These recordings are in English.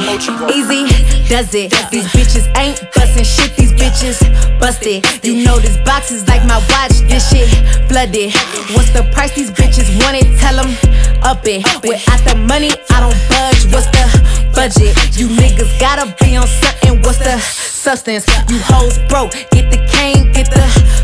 Easy does it. These bitches ain't bustin' shit. These bitches busted. You know this box is like my watch. This shit flooded. What's the price? These bitches want it. Tell them up it. Without the money, I don't budge. What's the budget? You niggas gotta be on something. What's the substance? You hoes broke. Get the cane, get the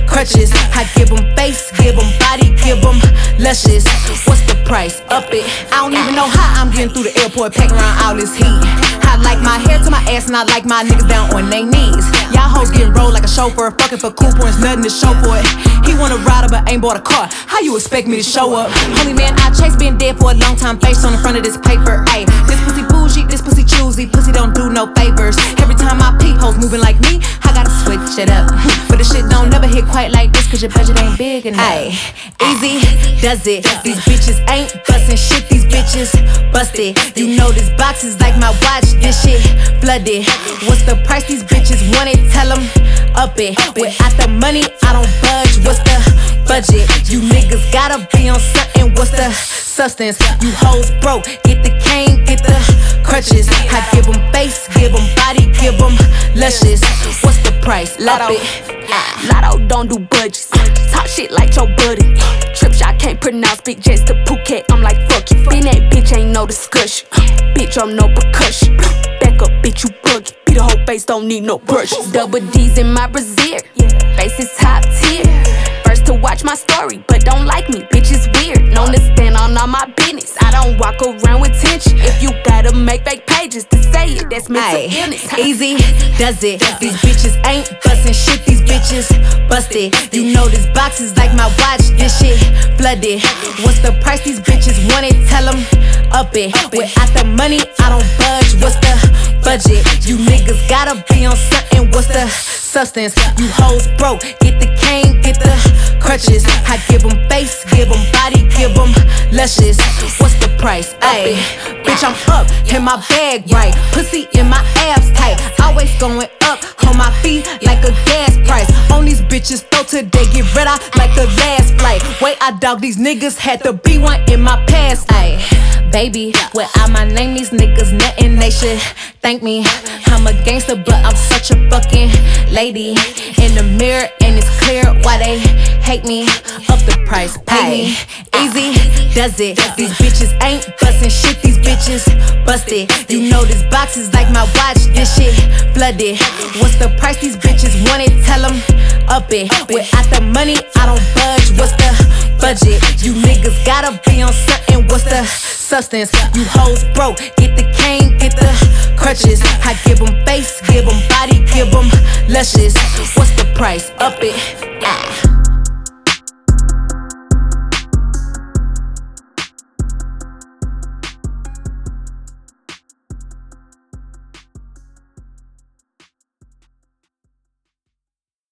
crutches. I give them face, give them body, give them luscious. What's the price? Up it. I don't even know how I'm getting through the airport, pack around all this heat. I like my hair to my ass, and I like my niggas down on their knees. Y'all hoes getting rolled like a chauffeur, fucking for cool points, nothing to show for it. He wanna ride up, but ain't bought a car. How you expect me to show up? Homie man, I chase been dead for a long time, face on the front of this paper. Ayy, this pussy bougie, this pussy choosy, pussy don't do no favors. Every time I peep, hoes moving like me, I gotta switch it up. But the shit don't never hit quite like this, cause your budget ain't big enough. Ayy, easy does it. These bitches ain't bustin' shit, these bitches busted. You know this box is like my watch, this shit flooded. What's the price these bitches want it? Tell them up it. Without the money, I don't budge. What's the budget? You niggas gotta be on something. What's the substance? You hoes broke. Get the cane, get the crutches. I give them face, give them body, give them luscious. What's the price? Latto. it. Latto don't do budgets. Talk shit like your buddy. Trip shot can't pronounce big jets to Phuket. I'm like, fuck you. Been that bitch, ain't no discussion. Bitch, I'm no percussion. Back up, bitch, you buggy. Be the whole face, don't need no brush. Double D's in my brazier. Face is top tier. First to watch my story, but don't like me. Bitch is weird. Known to stand on all my business. I don't walk around with tension. If you gotta make fake pages to say it, that's mental illness. easy does it. These bitches ain't bustin' shit, these bitches busted. You know this box is like my watch, this shit flooded. What's the price these bitches want it? Tell them up it. Without the money, I don't budge. What's the budget? You niggas gotta be on something. What's the substance? You hoes broke. Get the cane, get the crutches. I give them face, give them body, give them luscious. What's price? Ayy, bitch, I'm up in my bag right. Pussy in my abs tight. Always going up on my feet like a gas price. On these bitches, throw today, get red eye like the last flight. Wait, I dog these niggas had to be one in my past. Ayy, baby, without my name, these niggas nothing. They should thank me. I'm a gangster, but I'm such a fucking lady. In the mirror, and it's clear hate me. Up the price, pay me. Ah. Easy does it. These bitches ain't bustin' shit, these bitches busted. You know this box is like my watch, this shit flooded. What's the price these bitches want it? Tell them up it. Without the money, I don't budge. What's the budget? You niggas gotta be on something. What's the substance? You hoes broke. Get the cane, get the crutches. I give them face,